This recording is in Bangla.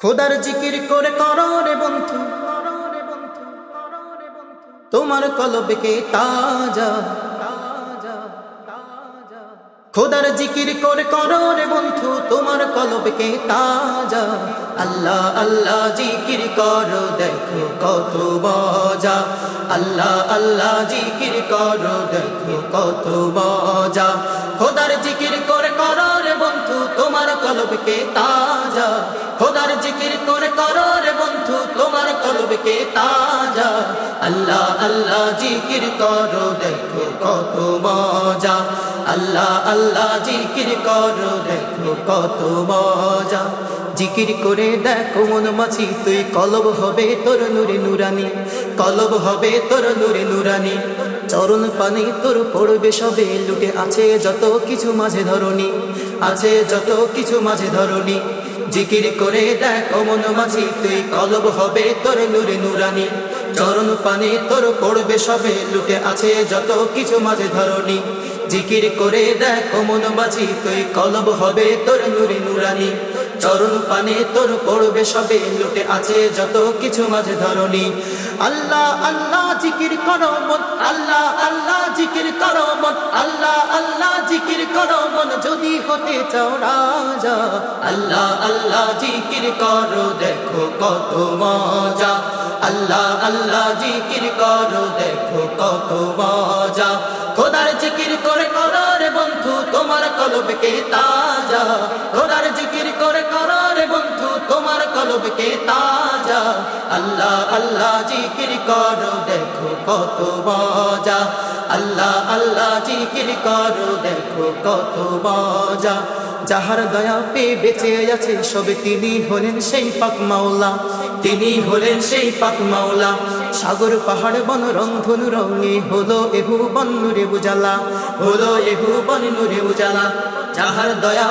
খোদার জিকির করে করো রে বন্ধু। তোমার কলবকে তাজা খোদার জিকির করে করো রে বন্ধু, তোমার কলবকে তাজা। আল্লাহ আল্লাহ জিকির করো, দেখো কত মজা। আল্লাহ আল্লাহ জিকির করো, দেখো কত মজা। খোদার জিকির করে করো রে বন্ধু, তোমার কলবকে তাজা। জিকির করে করো রে বন্ধু, তোমার কলবকে তাজা। আল্লাহ আল্লাহ, জিকির করো, দেখো কত মজা। আল্লাহ আল্লাহ, জিকির করো, দেখো কত মজা। জিকির করে দেখো মন মাছি, তুই কলব হবে তোর নুরে নুরানি। কলব হবে তোর নুরে নুরানি। চরণ পানি তোর পড়বে সবে, লুটে আছে যত কিছু মাঝে ধরনি। আছে যত কিছু মাঝে ধরনি। জিকির করে দেখ মন মাঝি, তুই কলব হবে তোর নুরে নুরানি। চরণ পানে তোর পড়বে সবে, লুটে আছে যত কিছু মাঝে ধরনি। জিকির করে দেখ মন মাঝি, তুই কলব হবে তোর নুরে নুরানি। চরণ পানে তোর পড়বে সবে, লুটে আছে যত কিছু মাঝে ধরনি। আল্লাহ আল্লাহ জিকির করো আল্লাহ আল্লাহ জিকির করো আল্লাহ যদি হতে চাও রাজা, আল্লাহ আল্লাহ জিকির করো, দেখো কত মজা। আল্লাহ আল্লাহ জিকির করো, দেখো কত মজা। খোদার জিকির করে করো রে বন্ধু, তোমার কলবকে তাজা। খোদার জিকির করে করো রে বন্ধু, তোমার কলবকে তাজা। আল্লাহ আল্লাহ জিকির করো, দেখো কত মজা। আল্লাহ জিকির করো, দেখো কত মজা। যাহার দয়া পেয়ে বেঁচে আছে, সবে তিনি হলেন সেই পাক মাওলা। তিনি হলেন সেই পাক মাওলা। সাগর পাহাড় বন, রংধনু রঙে হলো এহু বন্নুরে উজালা। হলো এহু বন্নুরে উজালা। যাহার দয়া